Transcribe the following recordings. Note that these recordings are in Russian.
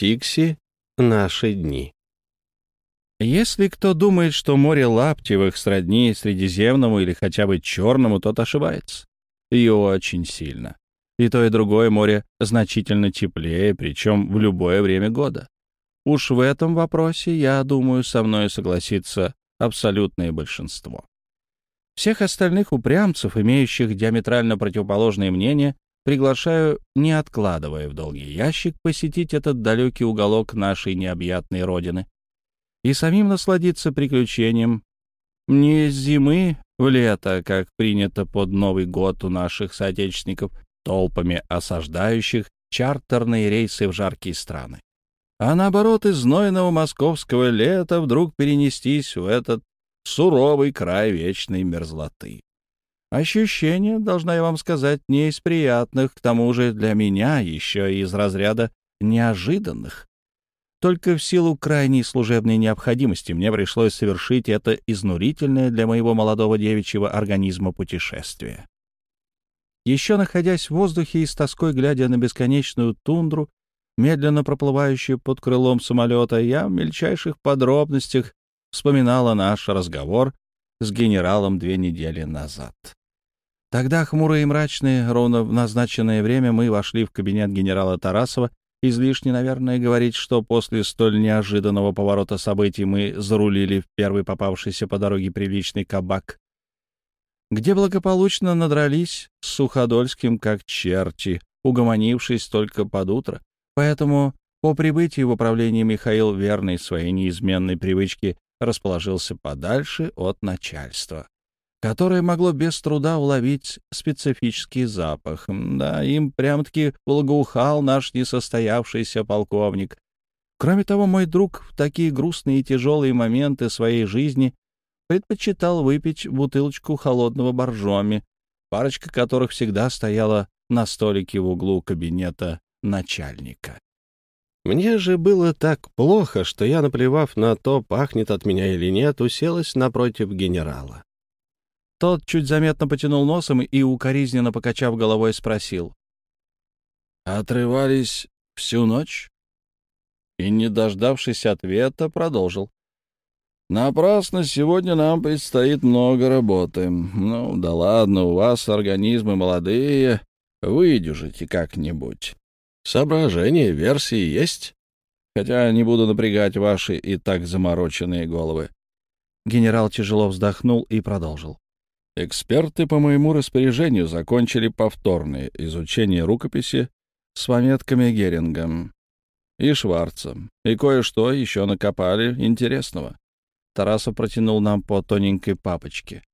Тикси. Наши дни. Если кто думает, что море Лаптевых сродни Средиземному или хотя бы Черному, тот ошибается. И очень сильно. И то, и другое море значительно теплее, причем в любое время года. Уж в этом вопросе, я думаю, со мной согласится абсолютное большинство. Всех остальных упрямцев, имеющих диаметрально противоположные мнения, приглашаю, не откладывая в долгий ящик, посетить этот далекий уголок нашей необъятной родины и самим насладиться приключением не с зимы в лето, как принято под Новый год у наших соотечественников, толпами осаждающих чартерные рейсы в жаркие страны, а наоборот из знойного московского лета вдруг перенестись в этот суровый край вечной мерзлоты. Ощущение, должна я вам сказать, не из приятных, к тому же для меня еще и из разряда неожиданных. Только в силу крайней служебной необходимости мне пришлось совершить это изнурительное для моего молодого девичьего организма путешествие. Еще находясь в воздухе и с тоской глядя на бесконечную тундру, медленно проплывающую под крылом самолета, я в мельчайших подробностях вспоминала наш разговор с генералом две недели назад. Тогда, хмурые и мрачные, ровно в назначенное время мы вошли в кабинет генерала Тарасова. Излишне, наверное, говорить, что после столь неожиданного поворота событий мы зарулили в первый попавшийся по дороге приличный кабак, где благополучно надрались с Суходольским как черти, угомонившись только под утро. Поэтому по прибытии в управление Михаил, верный своей неизменной привычке, расположился подальше от начальства, которое могло без труда уловить специфический запах. Да, им прям-таки благоухал наш несостоявшийся полковник. Кроме того, мой друг в такие грустные и тяжелые моменты своей жизни предпочитал выпить бутылочку холодного боржоми, парочка которых всегда стояла на столике в углу кабинета начальника. Мне же было так плохо, что я, наплевав на то, пахнет от меня или нет, уселась напротив генерала. Тот чуть заметно потянул носом и, укоризненно покачав головой, спросил. «Отрывались всю ночь?» И, не дождавшись ответа, продолжил. «Напрасно сегодня нам предстоит много работы. Ну, да ладно, у вас организмы молодые, выдюжите как-нибудь. Соображения, версии есть? Хотя не буду напрягать ваши и так замороченные головы. Генерал тяжело вздохнул и продолжил. Эксперты по моему распоряжению закончили повторное изучение рукописи с пометками Герингом и Шварцем, и кое-что еще накопали интересного. Тарасов протянул нам по тоненькой папочке.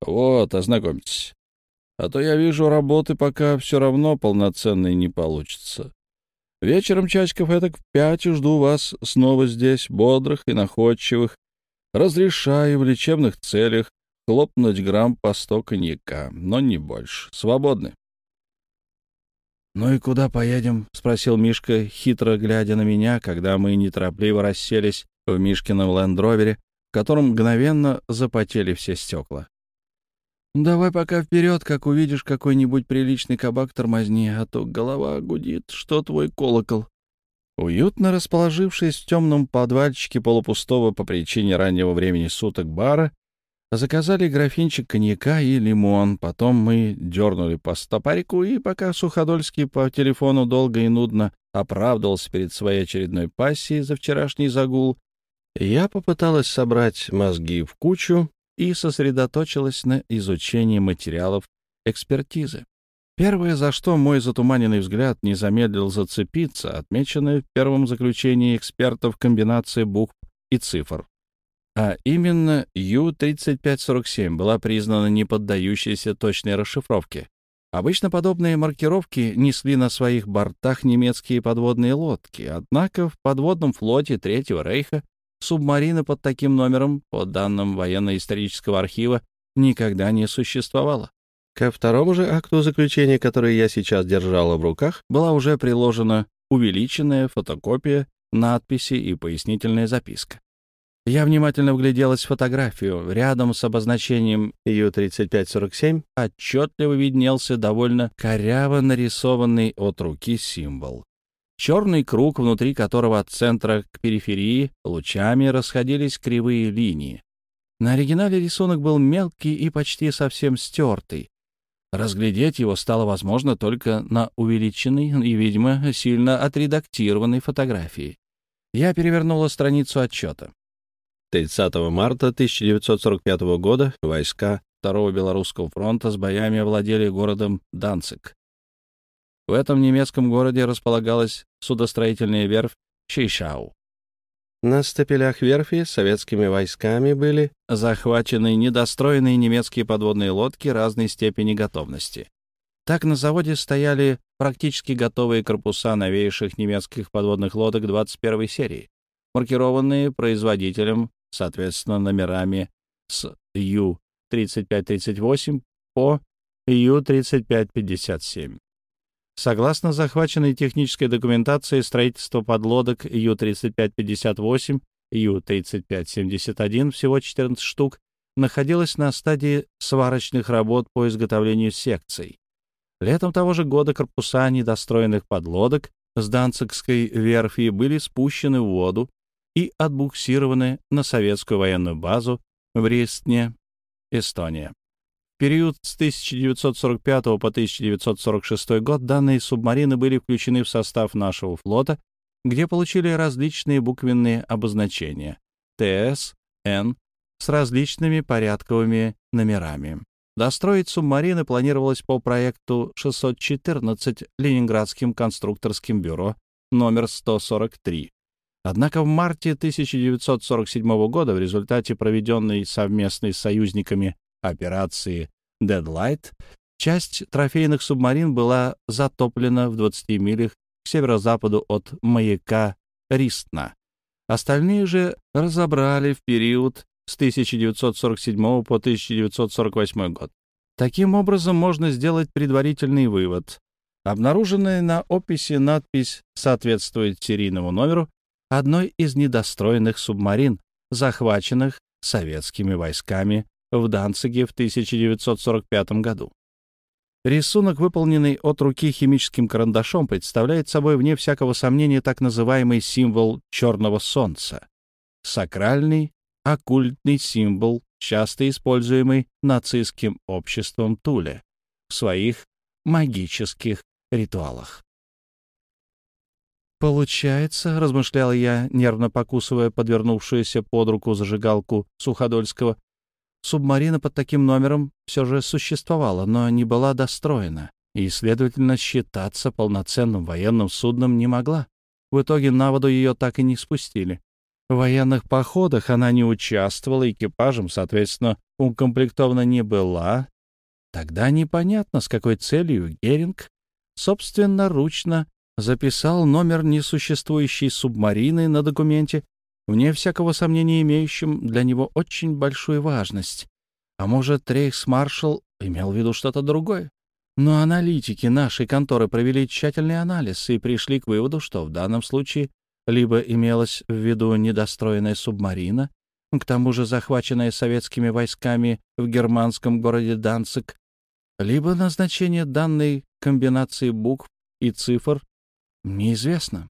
«Вот, ознакомьтесь. А то я вижу, работы пока все равно полноценной не получится. Вечером часиков этак в пять жду вас снова здесь, бодрых и находчивых. Разрешаю в лечебных целях хлопнуть грамм по сто коньяка, но не больше. Свободны. «Ну и куда поедем?» — спросил Мишка, хитро глядя на меня, когда мы неторопливо расселись в Мишкином лендровере, в котором мгновенно запотели все стекла. «Давай пока вперед, как увидишь какой-нибудь приличный кабак, тормозни, а то голова гудит, что твой колокол». Уютно расположившись в темном подвальчике полупустого по причине раннего времени суток бара, заказали графинчик коньяка и лимон. Потом мы дернули по стопарику, и пока Суходольский по телефону долго и нудно оправдывался перед своей очередной пассией за вчерашний загул, я попыталась собрать мозги в кучу и сосредоточилась на изучении материалов экспертизы. Первое, за что мой затуманенный взгляд не замедлил зацепиться, отмеченное в первом заключении экспертов комбинация букв и цифр. А именно Ю-3547 была признана неподдающейся точной расшифровке. Обычно подобные маркировки несли на своих бортах немецкие подводные лодки, однако в подводном флоте Третьего Рейха субмарины под таким номером, по данным военно-исторического архива, никогда не существовало. Ко второму же акту заключения, который я сейчас держала в руках, была уже приложена увеличенная фотокопия, надписи и пояснительная записка. Я внимательно вгляделась в фотографию. Рядом с обозначением Ю-3547 отчетливо виднелся довольно коряво нарисованный от руки символ. черный круг, внутри которого от центра к периферии лучами расходились кривые линии. На оригинале рисунок был мелкий и почти совсем стертый. Разглядеть его стало возможно только на увеличенной и, видимо, сильно отредактированной фотографии. Я перевернула страницу отчета. 30 марта 1945 года войска Второго Белорусского фронта с боями овладели городом Данцик. В этом немецком городе располагалась судостроительная верфь Шейшау. На стапелях верфи советскими войсками были захвачены недостроенные немецкие подводные лодки разной степени готовности. Так на заводе стояли практически готовые корпуса новейших немецких подводных лодок 21 серии, маркированные производителем, соответственно, номерами с Ю-3538 по Ю-3557. Согласно захваченной технической документации, строительство подлодок Ю-3558, Ю-3571, всего 14 штук, находилось на стадии сварочных работ по изготовлению секций. Летом того же года корпуса недостроенных подлодок с Данцикской верфи были спущены в воду и отбуксированы на советскую военную базу в Рестне, Эстония период с 1945 по 1946 год данные субмарины были включены в состав нашего флота, где получили различные буквенные обозначения ТС, Н с различными порядковыми номерами. Достроить субмарины планировалось по проекту 614 Ленинградским конструкторским бюро номер 143. Однако в марте 1947 года в результате проведенной совместной с союзниками операции Deadlight часть трофейных субмарин была затоплена в 20 милях к северо-западу от маяка Ристна. Остальные же разобрали в период с 1947 по 1948 год. Таким образом, можно сделать предварительный вывод. Обнаруженная на описи надпись соответствует серийному номеру одной из недостроенных субмарин, захваченных советскими войсками в Данциге в 1945 году. Рисунок, выполненный от руки химическим карандашом, представляет собой, вне всякого сомнения, так называемый символ черного солнца. Сакральный, оккультный символ, часто используемый нацистским обществом Туле в своих магических ритуалах. «Получается», — размышлял я, нервно покусывая подвернувшуюся под руку зажигалку Суходольского, Субмарина под таким номером все же существовала, но не была достроена и, следовательно, считаться полноценным военным судном не могла. В итоге на воду ее так и не спустили. В военных походах она не участвовала, экипажем, соответственно, укомплектована не была. Тогда непонятно, с какой целью Геринг собственноручно записал номер несуществующей субмарины на документе вне всякого сомнения имеющим для него очень большую важность. А может, рейхсмаршал имел в виду что-то другое? Но аналитики нашей конторы провели тщательный анализ и пришли к выводу, что в данном случае либо имелась в виду недостроенная субмарина, к тому же захваченная советскими войсками в германском городе Данцик, либо назначение данной комбинации букв и цифр неизвестно.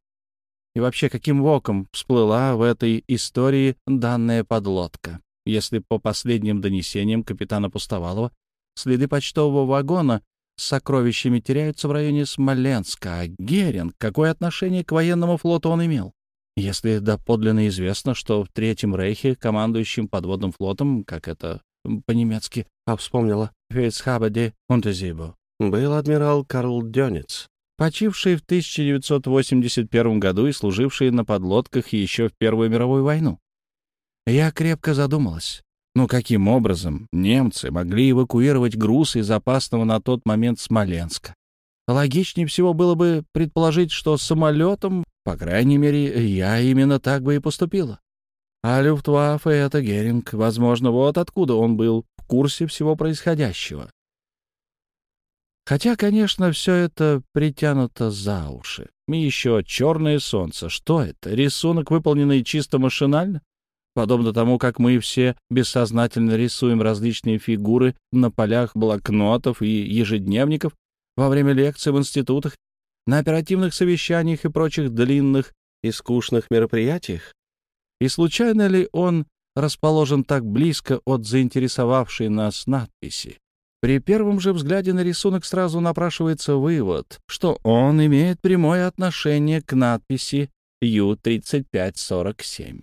И вообще, каким воком всплыла в этой истории данная подлодка? Если по последним донесениям капитана Пустовалова следы почтового вагона с сокровищами теряются в районе Смоленска, а Геринг какое отношение к военному флоту он имел? Если доподлинно известно, что в Третьем Рейхе командующим подводным флотом, как это по-немецки, а вспомнила, Фейцхабаде Унтезибо, был адмирал Карл Дёнец, почивший в 1981 году и служивший на подлодках еще в Первую мировую войну. Я крепко задумалась. Ну каким образом немцы могли эвакуировать груз из опасного на тот момент Смоленска? Логичнее всего было бы предположить, что самолетом, по крайней мере, я именно так бы и поступила. А Люфтваффе — это Геринг, возможно, вот откуда он был в курсе всего происходящего. Хотя, конечно, все это притянуто за уши. И еще черное солнце. Что это? Рисунок, выполненный чисто машинально? Подобно тому, как мы все бессознательно рисуем различные фигуры на полях блокнотов и ежедневников во время лекций в институтах, на оперативных совещаниях и прочих длинных и скучных мероприятиях? И случайно ли он расположен так близко от заинтересовавшей нас надписи? При первом же взгляде на рисунок сразу напрашивается вывод, что он имеет прямое отношение к надписи Ю-3547.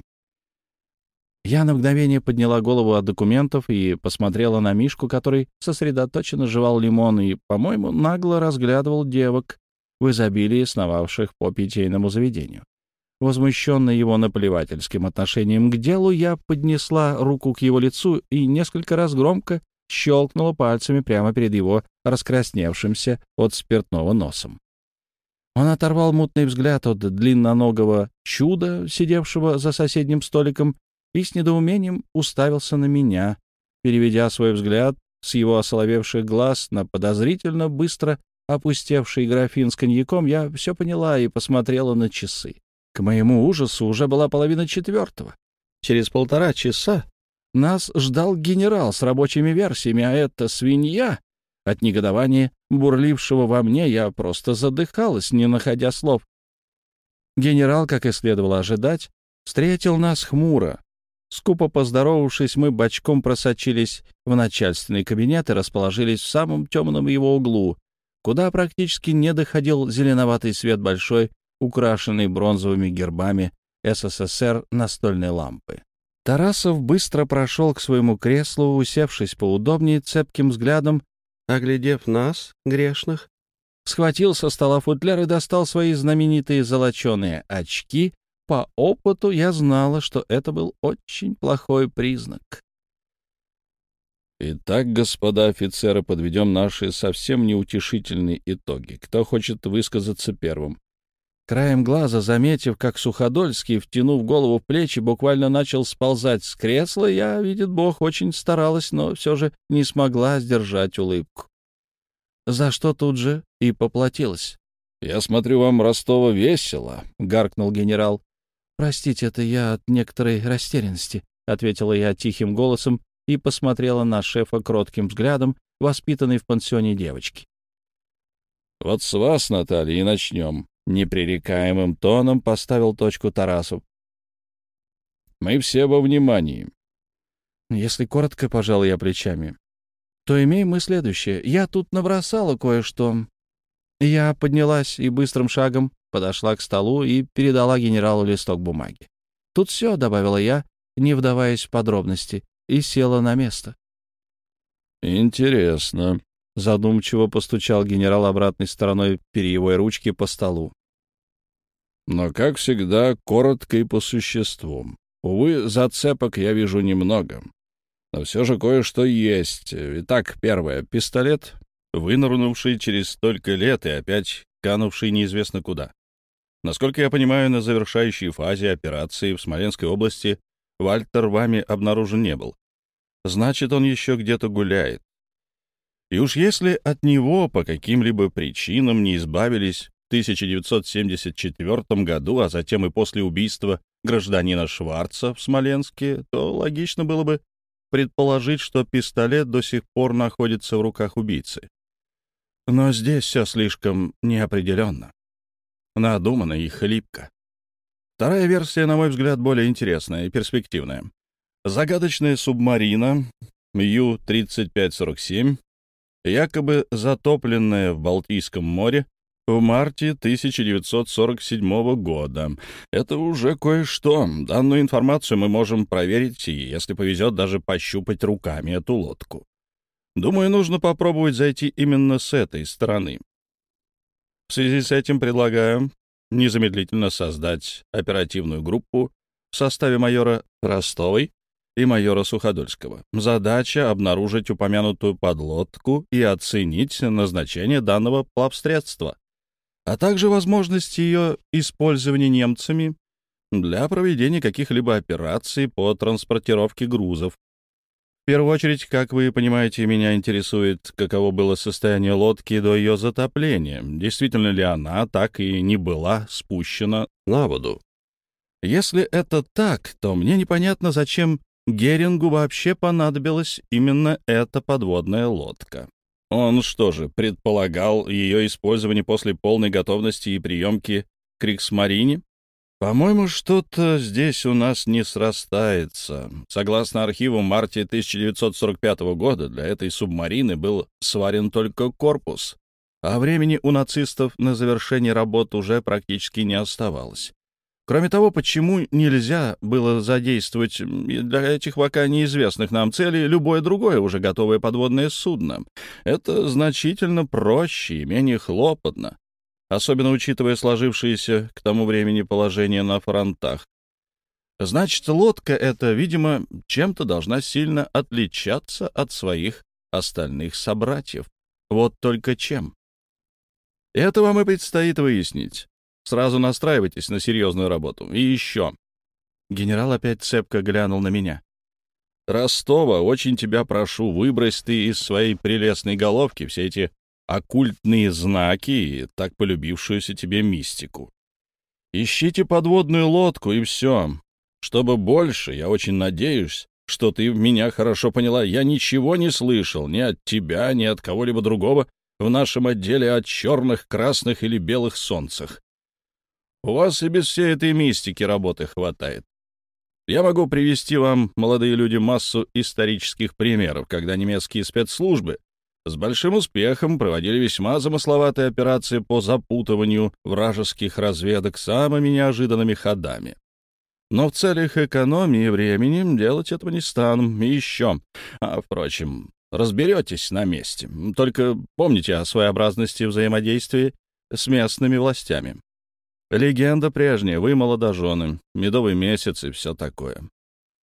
Я на мгновение подняла голову от документов и посмотрела на Мишку, который сосредоточенно жевал лимон и, по-моему, нагло разглядывал девок в изобилии сновавших по питейному заведению. Возмущенный его наплевательским отношением к делу, я поднесла руку к его лицу и несколько раз громко щелкнула пальцами прямо перед его раскрасневшимся от спиртного носом. Он оторвал мутный взгляд от длинноногого чуда, сидевшего за соседним столиком, и с недоумением уставился на меня, переведя свой взгляд с его осоловевших глаз на подозрительно быстро опустевший графин с коньяком, я все поняла и посмотрела на часы. К моему ужасу уже была половина четвертого. Через полтора часа нас ждал генерал с рабочими версиями, а эта свинья... От негодования, бурлившего во мне, я просто задыхалась, не находя слов. Генерал, как и следовало ожидать, встретил нас хмуро, Скупо поздоровавшись, мы бочком просочились в начальственный кабинет и расположились в самом темном его углу, куда практически не доходил зеленоватый свет большой, украшенной бронзовыми гербами СССР настольной лампы. Тарасов быстро прошел к своему креслу, усевшись поудобнее, цепким взглядом, оглядев нас, грешных, схватил со стола футляр и достал свои знаменитые золоченые очки по опыту я знала, что это был очень плохой признак. Итак, господа офицеры, подведем наши совсем неутешительные итоги. Кто хочет высказаться первым? Краем глаза, заметив, как Суходольский, втянув голову в плечи, буквально начал сползать с кресла, я, видит Бог, очень старалась, но все же не смогла сдержать улыбку. За что тут же и поплатилась. — Я смотрю, вам Ростова весело, — гаркнул генерал. «Простите, это я от некоторой растерянности», — ответила я тихим голосом и посмотрела на шефа кротким взглядом, воспитанной в пансионе девочки. «Вот с вас, Наталья, и начнем», — непререкаемым тоном поставил точку Тарасов. «Мы все во внимании». Если коротко, пожал я плечами, то имеем мы следующее. Я тут набросала кое-что. Я поднялась и быстрым шагом подошла к столу и передала генералу листок бумаги. «Тут все», — добавила я, не вдаваясь в подробности, и села на место. «Интересно», — задумчиво постучал генерал обратной стороной перьевой ручки по столу. «Но, как всегда, коротко и по существу. Увы, зацепок я вижу немного. Но все же кое-что есть. Итак, первое. Пистолет, вынырнувший через столько лет и опять канувший неизвестно куда. Насколько я понимаю, на завершающей фазе операции в Смоленской области Вальтер вами обнаружен не был. Значит, он еще где-то гуляет. И уж если от него по каким-либо причинам не избавились в 1974 году, а затем и после убийства гражданина Шварца в Смоленске, то логично было бы предположить, что пистолет до сих пор находится в руках убийцы. Но здесь все слишком неопределенно надуманно и хлипко. Вторая версия, на мой взгляд, более интересная и перспективная. Загадочная субмарина Ю-3547, якобы затопленная в Балтийском море в марте 1947 года. Это уже кое-что. Данную информацию мы можем проверить и, если повезет, даже пощупать руками эту лодку. Думаю, нужно попробовать зайти именно с этой стороны. В связи с этим предлагаю незамедлительно создать оперативную группу в составе майора Ростовой и майора Суходольского. Задача — обнаружить упомянутую подлодку и оценить назначение данного плавсредства, а также возможность ее использования немцами для проведения каких-либо операций по транспортировке грузов в первую очередь, как вы понимаете, меня интересует, каково было состояние лодки до ее затопления. Действительно ли она так и не была спущена на воду? Если это так, то мне непонятно, зачем Герингу вообще понадобилась именно эта подводная лодка. Он что же, предполагал ее использование после полной готовности и приемки к Криксмарине? По-моему, что-то здесь у нас не срастается. Согласно архиву, марте 1945 года для этой субмарины был сварен только корпус, а времени у нацистов на завершение работ уже практически не оставалось. Кроме того, почему нельзя было задействовать для этих пока неизвестных нам целей любое другое уже готовое подводное судно? Это значительно проще и менее хлопотно, особенно учитывая сложившееся к тому времени положение на фронтах. Значит, лодка эта, видимо, чем-то должна сильно отличаться от своих остальных собратьев. Вот только чем. Это вам и предстоит выяснить. Сразу настраивайтесь на серьезную работу. И еще. Генерал опять цепко глянул на меня. Ростова, очень тебя прошу, выбрось ты из своей прелестной головки все эти оккультные знаки и так полюбившуюся тебе мистику. Ищите подводную лодку, и все. Чтобы больше, я очень надеюсь, что ты меня хорошо поняла. Я ничего не слышал ни от тебя, ни от кого-либо другого в нашем отделе о черных, красных или белых солнцах. У вас и без всей этой мистики работы хватает. Я могу привести вам, молодые люди, массу исторических примеров, когда немецкие спецслужбы с большим успехом проводили весьма замысловатые операции по запутыванию вражеских разведок самыми неожиданными ходами. Но в целях экономии времени делать этого не стану. И еще. А, впрочем, разберетесь на месте. Только помните о своеобразности взаимодействия с местными властями. Легенда прежняя, вы молодожены, медовый месяц и все такое.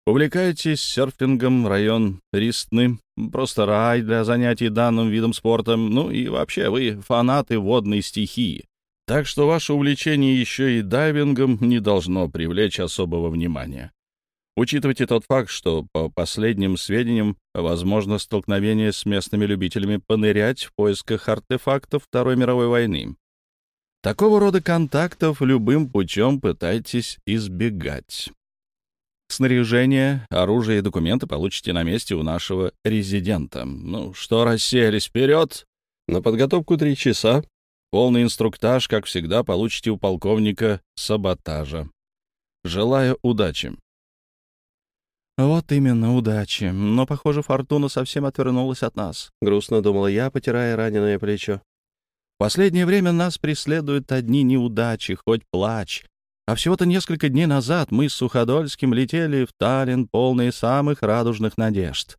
Увлекаетесь серфингом, район Ристны, просто рай для занятий данным видом спорта, ну и вообще вы фанаты водной стихии. Так что ваше увлечение еще и дайвингом не должно привлечь особого внимания. Учитывайте тот факт, что, по последним сведениям, возможно столкновение с местными любителями понырять в поисках артефактов Второй мировой войны. Такого рода контактов любым путем пытайтесь избегать. Снаряжение, оружие и документы получите на месте у нашего резидента. Ну что, расселись вперед? На подготовку три часа. Полный инструктаж, как всегда, получите у полковника саботажа. Желаю удачи. «Вот именно, удачи. Но, похоже, фортуна совсем отвернулась от нас», — грустно думала я, потирая раненое плечо последнее время нас преследуют одни неудачи, хоть плачь. А всего-то несколько дней назад мы с Суходольским летели в Таллин, полные самых радужных надежд.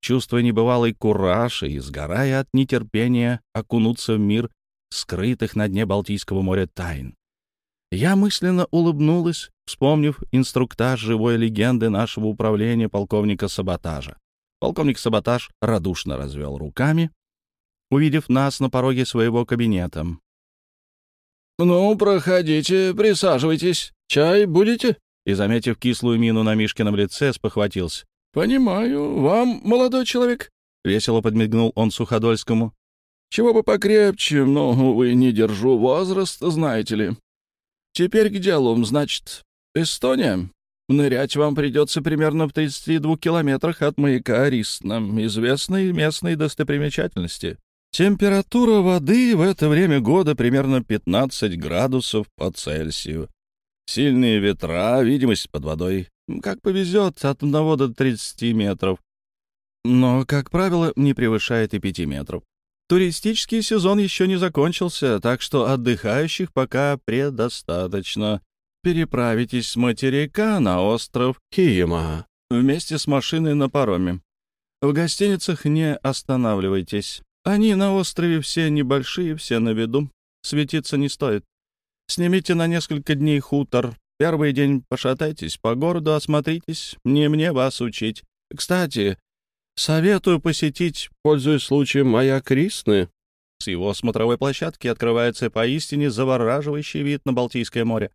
Чувствуя небывалый кураж и сгорая от нетерпения окунуться в мир скрытых на дне Балтийского моря тайн. Я мысленно улыбнулась, вспомнив инструктаж живой легенды нашего управления полковника Саботажа. Полковник Саботаж радушно развел руками, увидев нас на пороге своего кабинета. «Ну, проходите, присаживайтесь. Чай будете?» И, заметив кислую мину на Мишкином лице, спохватился. «Понимаю. Вам, молодой человек?» — весело подмигнул он Суходольскому. «Чего бы покрепче, но, увы, не держу возраст, знаете ли. Теперь к делу, значит, Эстония. Нырять вам придется примерно в 32 километрах от маяка Ристна, известной местной достопримечательности. Температура воды в это время года примерно 15 градусов по Цельсию. Сильные ветра, видимость под водой, как повезет, от 1 до 30 метров. Но, как правило, не превышает и 5 метров. Туристический сезон еще не закончился, так что отдыхающих пока предостаточно. Переправитесь с материка на остров Хиема вместе с машиной на пароме. В гостиницах не останавливайтесь. Они на острове все небольшие, все на виду. Светиться не стоит. Снимите на несколько дней хутор. Первый день пошатайтесь по городу, осмотритесь. Не мне вас учить. Кстати, советую посетить, пользуясь случаем, моя Крисны. С его смотровой площадки открывается поистине завораживающий вид на Балтийское море.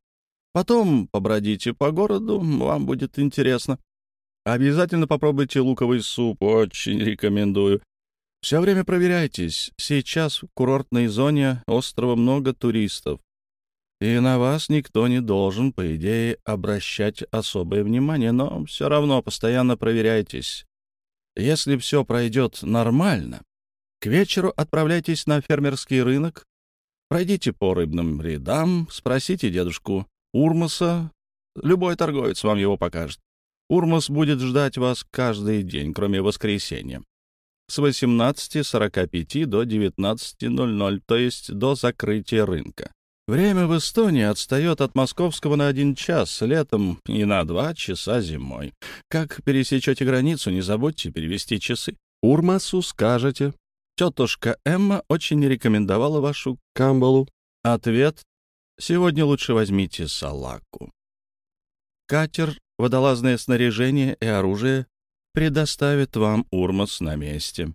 Потом побродите по городу, вам будет интересно. Обязательно попробуйте луковый суп, очень рекомендую. Все время проверяйтесь. Сейчас в курортной зоне острова много туристов. И на вас никто не должен, по идее, обращать особое внимание, но все равно постоянно проверяйтесь. Если все пройдет нормально, К вечеру отправляйтесь на фермерский рынок, пройдите по рыбным рядам, спросите дедушку Урмаса, любой торговец вам его покажет. Урмас будет ждать вас каждый день, кроме воскресенья. С 18.45 до 19.00, то есть до закрытия рынка. Время в Эстонии отстает от московского на один час летом и на два часа зимой. Как пересечете границу, не забудьте перевести часы. Урмасу скажете. Тетушка Эмма очень рекомендовала вашу камбалу. Ответ. Сегодня лучше возьмите салаку. Катер, водолазное снаряжение и оружие предоставит вам Урмас на месте.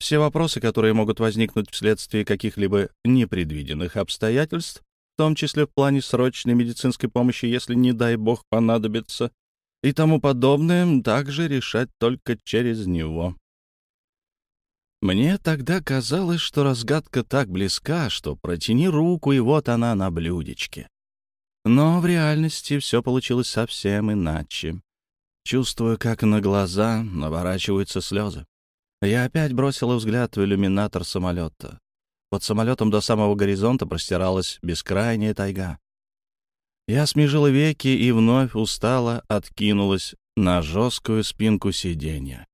Все вопросы, которые могут возникнуть вследствие каких-либо непредвиденных обстоятельств, в том числе в плане срочной медицинской помощи, если, не дай бог, понадобится, и тому подобное, также решать только через него. Мне тогда казалось, что разгадка так близка, что протяни руку, и вот она на блюдечке. Но в реальности все получилось совсем иначе. Чувствую, как на глаза наворачиваются слезы. Я опять бросила взгляд в иллюминатор самолета. Под самолетом до самого горизонта простиралась бескрайняя тайга. Я смежила веки и вновь устала откинулась на жесткую спинку сиденья.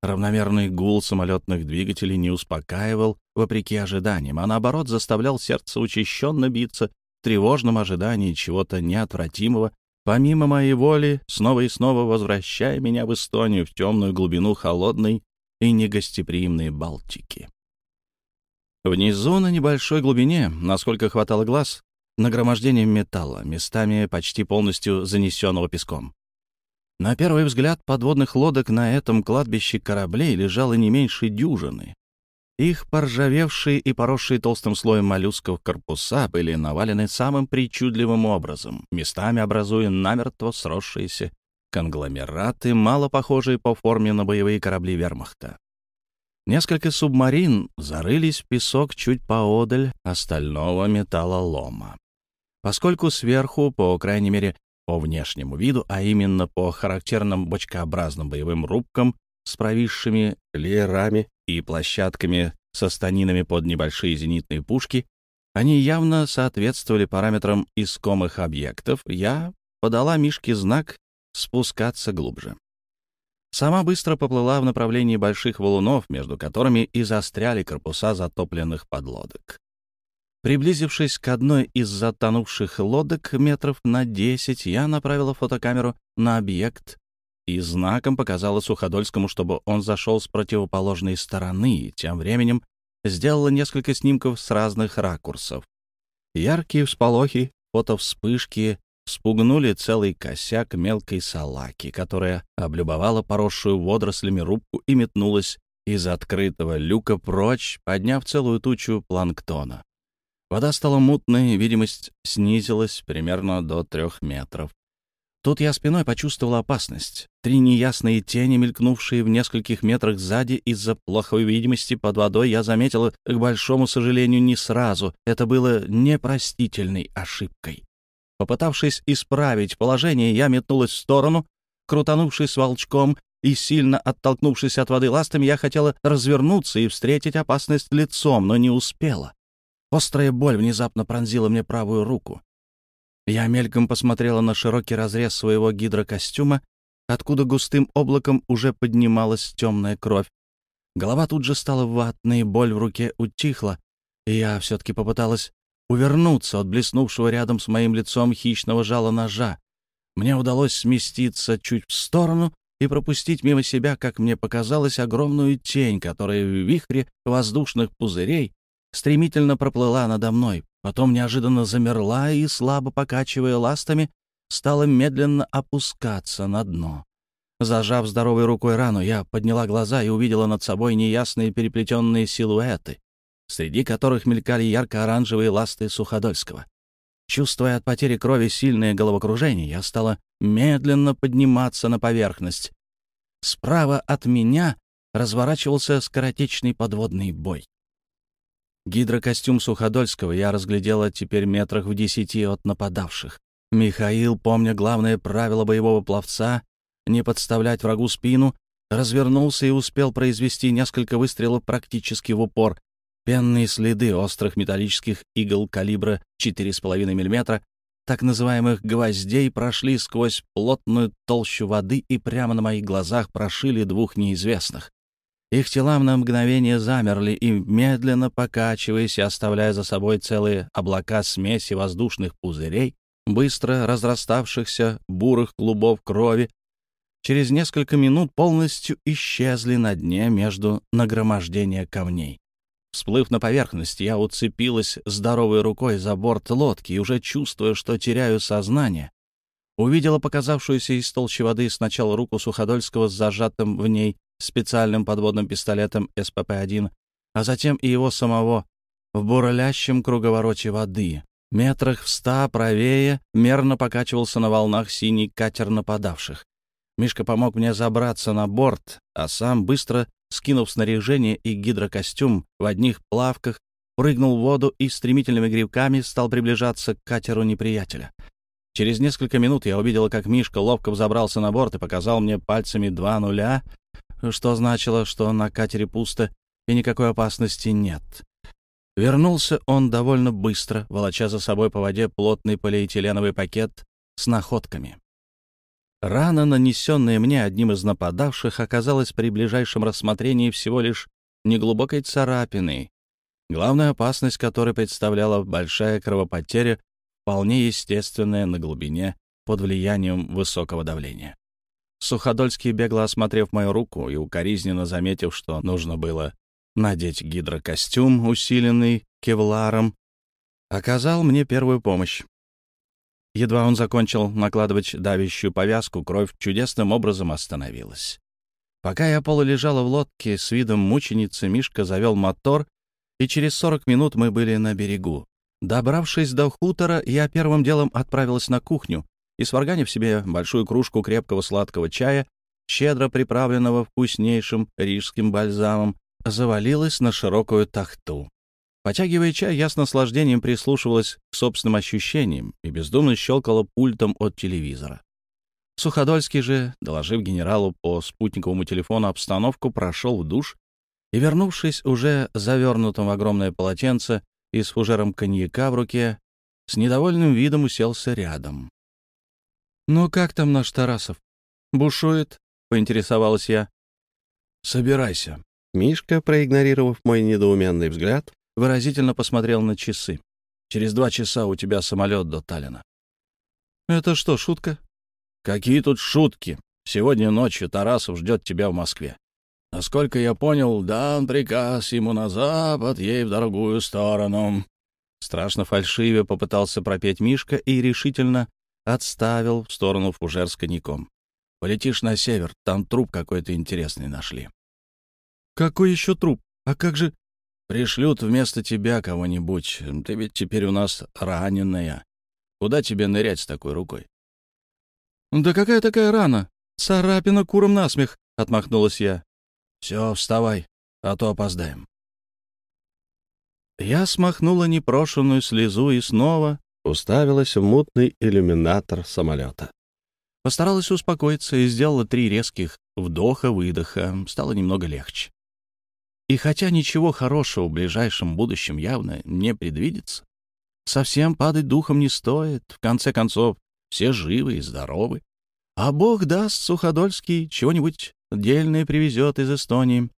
Равномерный гул самолетных двигателей не успокаивал, вопреки ожиданиям, а наоборот заставлял сердце учащенно биться в тревожном ожидании чего-то неотвратимого, помимо моей воли, снова и снова возвращая меня в Эстонию, в темную глубину холодной и негостеприимные Балтики. Внизу, на небольшой глубине, насколько хватало глаз, нагромождение металла, местами почти полностью занесенного песком. На первый взгляд подводных лодок на этом кладбище кораблей лежало не меньше дюжины. Их поржавевшие и поросшие толстым слоем моллюсков корпуса были навалены самым причудливым образом, местами образуя намертво сросшиеся конгломераты, мало похожие по форме на боевые корабли вермахта. Несколько субмарин зарылись в песок чуть поодаль остального металлолома. Поскольку сверху, по крайней мере, по внешнему виду, а именно по характерным бочкообразным боевым рубкам с провисшими леерами и площадками со станинами под небольшие зенитные пушки, они явно соответствовали параметрам искомых объектов, я подала Мишке знак спускаться глубже. Сама быстро поплыла в направлении больших валунов, между которыми и застряли корпуса затопленных подлодок. Приблизившись к одной из затонувших лодок метров на десять, я направила фотокамеру на объект и знаком показала Суходольскому, чтобы он зашел с противоположной стороны, и тем временем сделала несколько снимков с разных ракурсов. Яркие всполохи, фотовспышки спугнули целый косяк мелкой салаки, которая облюбовала поросшую водорослями рубку и метнулась из открытого люка прочь, подняв целую тучу планктона. Вода стала мутной, видимость снизилась примерно до трех метров. Тут я спиной почувствовал опасность. Три неясные тени, мелькнувшие в нескольких метрах сзади из-за плохой видимости под водой, я заметила, к большому сожалению, не сразу. Это было непростительной ошибкой. Попытавшись исправить положение, я метнулась в сторону, крутанувшись волчком и сильно оттолкнувшись от воды ластами, я хотела развернуться и встретить опасность лицом, но не успела. Острая боль внезапно пронзила мне правую руку. Я мельком посмотрела на широкий разрез своего гидрокостюма, откуда густым облаком уже поднималась темная кровь. Голова тут же стала ватной, боль в руке утихла, и я все-таки попыталась увернуться от блеснувшего рядом с моим лицом хищного жала ножа. Мне удалось сместиться чуть в сторону и пропустить мимо себя, как мне показалось, огромную тень, которая в вихре воздушных пузырей стремительно проплыла надо мной, потом неожиданно замерла и, слабо покачивая ластами, стала медленно опускаться на дно. Зажав здоровой рукой рану, я подняла глаза и увидела над собой неясные переплетенные силуэты среди которых мелькали ярко-оранжевые ласты Суходольского. Чувствуя от потери крови сильное головокружение, я стала медленно подниматься на поверхность. Справа от меня разворачивался скоротечный подводный бой. Гидрокостюм Суходольского я разглядела теперь метрах в десяти от нападавших. Михаил, помня главное правило боевого пловца — не подставлять врагу спину, развернулся и успел произвести несколько выстрелов практически в упор. Пенные следы острых металлических игл калибра 4,5 мм, так называемых гвоздей, прошли сквозь плотную толщу воды и прямо на моих глазах прошили двух неизвестных. Их тела на мгновение замерли и, медленно покачиваясь и оставляя за собой целые облака смеси воздушных пузырей, быстро разраставшихся бурых клубов крови, через несколько минут полностью исчезли на дне между нагромождения камней. Всплыв на поверхность, я уцепилась здоровой рукой за борт лодки и, уже чувствуя, что теряю сознание, увидела показавшуюся из толщи воды сначала руку Суходольского с зажатым в ней специальным подводным пистолетом СПП-1, а затем и его самого в бурлящем круговороте воды. Метрах в ста правее мерно покачивался на волнах синий катер нападавших. Мишка помог мне забраться на борт, а сам, быстро скинув снаряжение и гидрокостюм в одних плавках, прыгнул в воду и стремительными грибками стал приближаться к катеру неприятеля. Через несколько минут я увидела, как Мишка ловко взобрался на борт и показал мне пальцами два нуля, что значило, что на катере пусто и никакой опасности нет. Вернулся он довольно быстро, волоча за собой по воде плотный полиэтиленовый пакет с находками. Рана, нанесенная мне одним из нападавших, оказалась при ближайшем рассмотрении всего лишь неглубокой царапиной, главная опасность которой представляла большая кровопотеря, вполне естественная на глубине под влиянием высокого давления. Суходольский, бегло осмотрев мою руку и укоризненно заметив, что нужно было надеть гидрокостюм, усиленный кевларом, оказал мне первую помощь. Едва он закончил накладывать давящую повязку, кровь чудесным образом остановилась. Пока я полулежала в лодке с видом мученицы, Мишка завел мотор, и через 40 минут мы были на берегу. Добравшись до хутора, я первым делом отправилась на кухню и, сварганив себе большую кружку крепкого сладкого чая, щедро приправленного вкуснейшим рижским бальзамом, завалилась на широкую тахту. Потягивая чай, я с наслаждением прислушивалась к собственным ощущениям и бездумно щелкала пультом от телевизора. Суходольский же, доложив генералу по спутниковому телефону обстановку, прошел в душ и, вернувшись уже завернутым в огромное полотенце и с фужером коньяка в руке, с недовольным видом уселся рядом. «Ну как там наш Тарасов? Бушует?» — поинтересовалась я. «Собирайся». Мишка, проигнорировав мой недоуменный взгляд, выразительно посмотрел на часы. «Через два часа у тебя самолет до Таллина». «Это что, шутка?» «Какие тут шутки? Сегодня ночью Тарасов ждет тебя в Москве. Насколько я понял, дан приказ ему на запад, ей в другую сторону». Страшно фальшиве попытался пропеть Мишка и решительно отставил в сторону фужер с коньяком. «Полетишь на север, там труп какой-то интересный нашли». «Какой еще труп? А как же...» Пришлют вместо тебя кого-нибудь. Ты ведь теперь у нас раненая. Куда тебе нырять с такой рукой? Да какая такая рана? Царапина куром насмех, отмахнулась я. Все, вставай, а то опоздаем. Я смахнула непрошенную слезу и снова уставилась в мутный иллюминатор самолета. Постаралась успокоиться и сделала три резких вдоха-выдоха. Стало немного легче. И хотя ничего хорошего в ближайшем будущем явно не предвидится, совсем падать духом не стоит. В конце концов, все живы и здоровы. А бог даст, Суходольский чего-нибудь дельное привезет из Эстонии.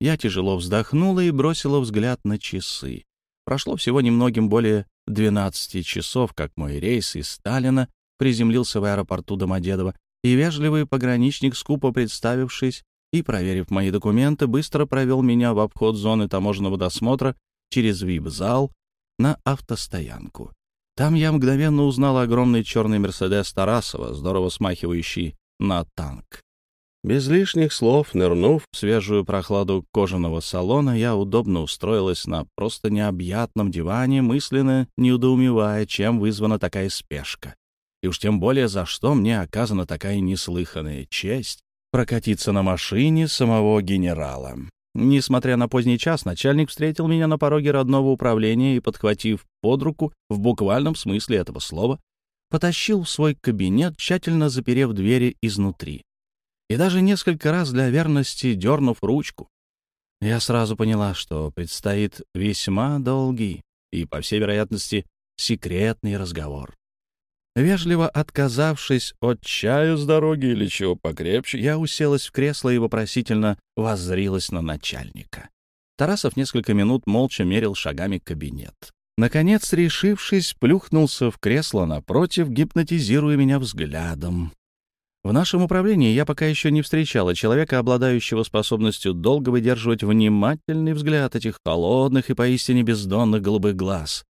Я тяжело вздохнула и бросила взгляд на часы. Прошло всего немногим более 12 часов, как мой рейс из Сталина приземлился в аэропорту Домодедово, и вежливый пограничник, скупо представившись, и, проверив мои документы, быстро провел меня в обход зоны таможенного досмотра через вип-зал на автостоянку. Там я мгновенно узнал огромный черный «Мерседес» Тарасова, здорово смахивающий на танк. Без лишних слов, нырнув в свежую прохладу кожаного салона, я удобно устроилась на просто необъятном диване, мысленно неудоумевая, чем вызвана такая спешка. И уж тем более, за что мне оказана такая неслыханная честь прокатиться на машине самого генерала. Несмотря на поздний час, начальник встретил меня на пороге родного управления и, подхватив под руку, в буквальном смысле этого слова, потащил в свой кабинет, тщательно заперев двери изнутри. И даже несколько раз для верности дернув ручку. Я сразу поняла, что предстоит весьма долгий и, по всей вероятности, секретный разговор. Вежливо отказавшись от чаю с дороги или чего покрепче, я уселась в кресло и вопросительно воззрилась на начальника. Тарасов несколько минут молча мерил шагами кабинет. Наконец, решившись, плюхнулся в кресло напротив, гипнотизируя меня взглядом. В нашем управлении я пока еще не встречала человека, обладающего способностью долго выдерживать внимательный взгляд этих холодных и поистине бездонных голубых глаз.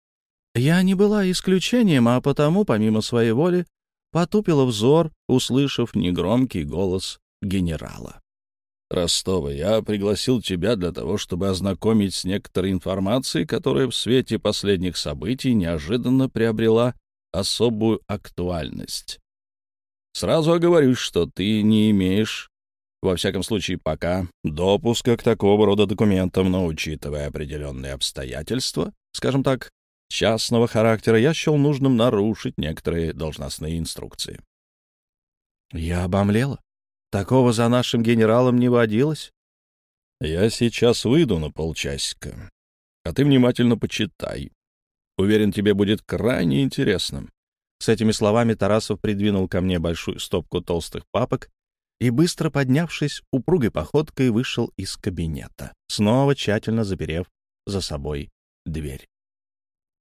Я не была исключением, а потому, помимо своей воли, потупила взор, услышав негромкий голос генерала. «Ростова, я пригласил тебя для того, чтобы ознакомить с некоторой информацией, которая в свете последних событий неожиданно приобрела особую актуальность. Сразу оговорюсь, что ты не имеешь, во всяком случае пока, допуска к такого рода документам, но учитывая определенные обстоятельства, скажем так, частного характера, я счел нужным нарушить некоторые должностные инструкции. Я обомлела. Такого за нашим генералом не водилось. Я сейчас выйду на полчасика, а ты внимательно почитай. Уверен, тебе будет крайне интересным. С этими словами Тарасов придвинул ко мне большую стопку толстых папок и, быстро поднявшись, упругой походкой вышел из кабинета, снова тщательно заперев за собой дверь.